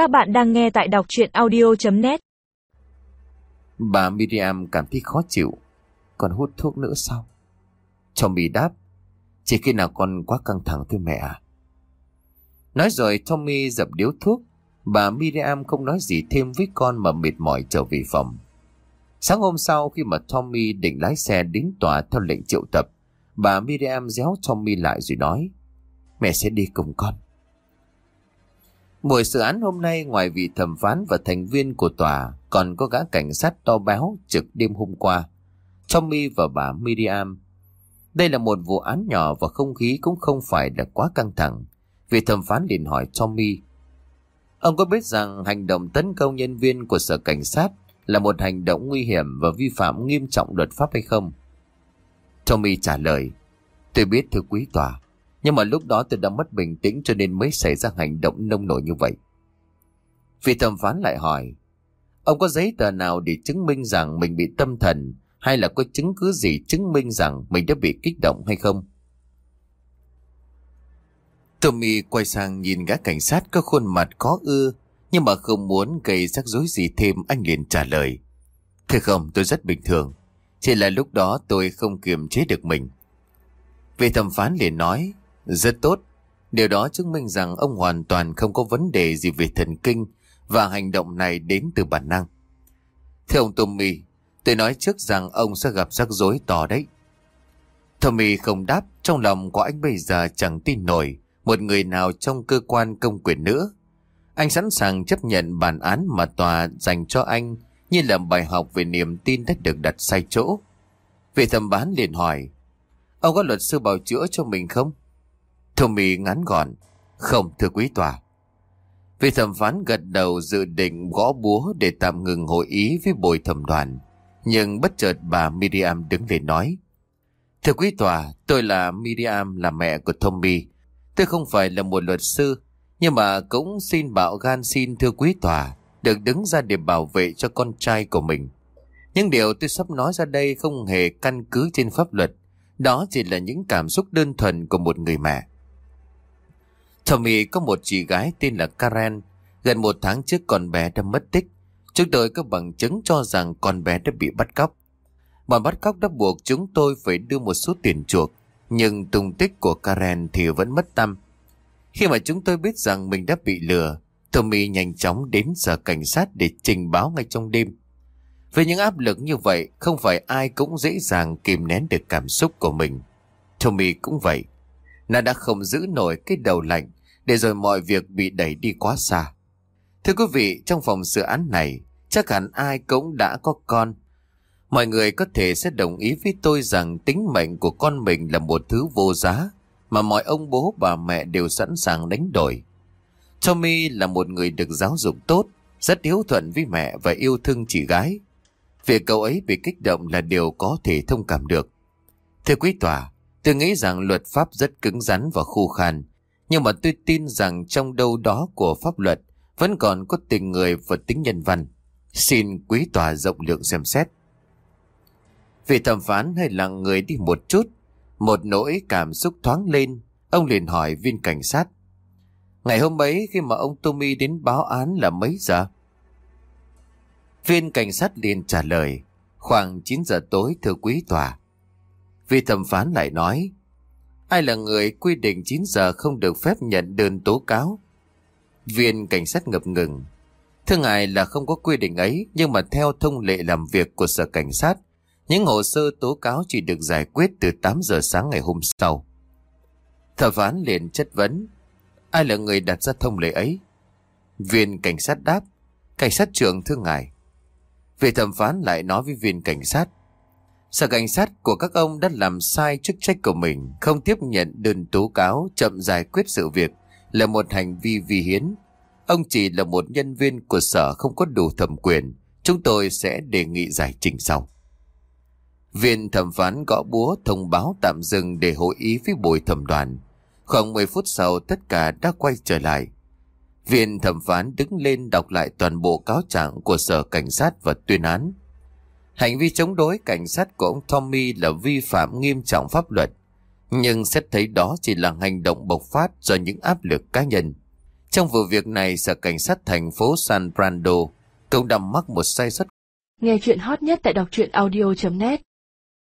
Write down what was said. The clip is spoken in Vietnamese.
Các bạn đang nghe tại đọc chuyện audio.net Bà Miriam cảm thấy khó chịu. Còn hút thuốc nữa sao? Tommy đáp. Chỉ khi nào con quá căng thẳng thôi mẹ à. Nói rồi Tommy dập điếu thuốc. Bà Miriam không nói gì thêm với con mà mệt mỏi trở về phòng. Sáng hôm sau khi mà Tommy định lái xe đến tòa theo lệnh triệu tập, bà Miriam déo Tommy lại rồi nói, mẹ sẽ đi cùng con. Buổi xử án hôm nay ngoài vị thẩm phán và thành viên của tòa còn có gã cảnh sát to béo trực đêm hôm qua, Tommy và bà Miriam. Đây là một vụ án nhỏ và không khí cũng không phải là quá căng thẳng. Vị thẩm phán liền hỏi Tommy, Ông có biết rằng hành động tấn công nhân viên của sở cảnh sát là một hành động nguy hiểm và vi phạm nghiêm trọng luật pháp hay không? Tommy trả lời, tôi biết thưa quý tòa, nhưng mà lúc đó tôi đã mất bình tĩnh cho nên mới xảy ra hành động nông nổi như vậy. Vị thẩm phán lại hỏi, ông có giấy tờ nào để chứng minh rằng mình bị tâm thần hay là có chứng cứ gì chứng minh rằng mình đã bị kích động hay không? Tommy quay sang nhìn gã cảnh sát có khuôn mặt khó ưa nhưng mà không muốn gây rắc rối gì thêm anh liền trả lời. Thưa không, tôi rất bình thường. Chỉ là lúc đó tôi không kiềm chế được mình. Vị thẩm phán liền nói, rất tốt. Điều đó chứng minh rằng ông hoàn toàn không có vấn đề gì về thần kinh và hành động này đến từ bản năng. theo ông Tommy, tôi nói trước rằng ông sẽ gặp rắc rối to đấy. Tommy không đáp, trong lòng của anh bây giờ chẳng tin nổi một người nào trong cơ quan công quyền nữa. Anh sẵn sàng chấp nhận bản án mà tòa dành cho anh như là bài học về niềm tin đã được đặt sai chỗ. Vị thẩm bán liền hỏi, ông có luật sư bảo chữa cho mình không? Tommy ngắn gọn, không thưa quý tòa. Vị thẩm phán gật đầu dự định gõ búa để tạm ngừng hội ý với bồi thẩm đoàn. Nhưng bất chợt bà Miriam đứng lên nói. Thưa quý tòa, tôi là Miriam, là mẹ của Tommy. Tôi không phải là một luật sư, nhưng mà cũng xin bạo gan xin thưa quý tòa, được đứng ra để bảo vệ cho con trai của mình. Những điều tôi sắp nói ra đây không hề căn cứ trên pháp luật, đó chỉ là những cảm xúc đơn thuần của một người mẹ. Tommy có một chị gái tên là Karen, gần một tháng trước con bé đã mất tích. Chúng tôi có bằng chứng cho rằng con bé đã bị bắt cóc. Bọn bắt cóc đã buộc chúng tôi phải đưa một số tiền chuộc, nhưng tung tích của Karen thì vẫn mất tâm. Khi mà chúng tôi biết rằng mình đã bị lừa, Tommy nhanh chóng đến sở cảnh sát để trình báo ngay trong đêm. Với những áp lực như vậy, không phải ai cũng dễ dàng kìm nén được cảm xúc của mình. Tommy cũng vậy. Nó đã không giữ nổi cái đầu lạnh, để rồi mọi việc bị đẩy đi quá xa. Thưa quý vị, trong phòng dự án này, chắc hẳn ai cũng đã có con. Mọi người có thể sẽ đồng ý với tôi rằng tính mệnh của con mình là một thứ vô giá, mà mọi ông bố bà mẹ đều sẵn sàng đánh đổi. Tommy là một người được giáo dục tốt, rất hiếu thuận với mẹ và yêu thương chị gái. Việc cậu ấy bị kích động là điều có thể thông cảm được. Thưa quý tòa, tôi nghĩ rằng luật pháp rất cứng rắn và khô khan, nhưng mà tôi tin rằng trong đâu đó của pháp luật vẫn còn có tình người và tính nhân văn. Xin quý tòa rộng lượng xem xét. Vị thẩm phán hơi lặng người đi một chút, một nỗi cảm xúc thoáng lên, ông liền hỏi viên cảnh sát. Ngày hôm ấy khi mà ông Tommy đến báo án là mấy giờ? Viên cảnh sát liền trả lời, khoảng 9 giờ tối thưa quý tòa. Vị thẩm phán lại nói, ai là người quy định 9 giờ không được phép nhận đơn tố cáo? Viên cảnh sát ngập ngừng, thưa ngài là không có quy định ấy, nhưng mà theo thông lệ làm việc của sở cảnh sát, những hồ sơ tố cáo chỉ được giải quyết từ 8 giờ sáng ngày hôm sau. Thẩm phán liền chất vấn, ai là người đặt ra thông lệ ấy? Viên cảnh sát đáp, cảnh sát trưởng thưa ngài. Vị thẩm phán lại nói với viên cảnh sát, Sở cảnh sát của các ông đã làm sai chức trách của mình, không tiếp nhận đơn tố cáo, chậm giải quyết sự việc là một hành vi vi hiến. Ông chỉ là một nhân viên của sở không có đủ thẩm quyền, chúng tôi sẽ đề nghị giải trình sau. Viên thẩm phán gõ búa thông báo tạm dừng để hội ý với bồi thẩm đoàn. Khoảng 10 phút sau tất cả đã quay trở lại. Viên thẩm phán đứng lên đọc lại toàn bộ cáo trạng của sở cảnh sát và tuyên án. Hành vi chống đối cảnh sát của ông Tommy là vi phạm nghiêm trọng pháp luật. Nhưng xét thấy đó chỉ là hành động bộc phát do những áp lực cá nhân. Trong vụ việc này, Sở Cảnh sát thành phố San Brando cũng đã mắc một sai sót Nghe chuyện hot nhất tại đọc truyện audio.net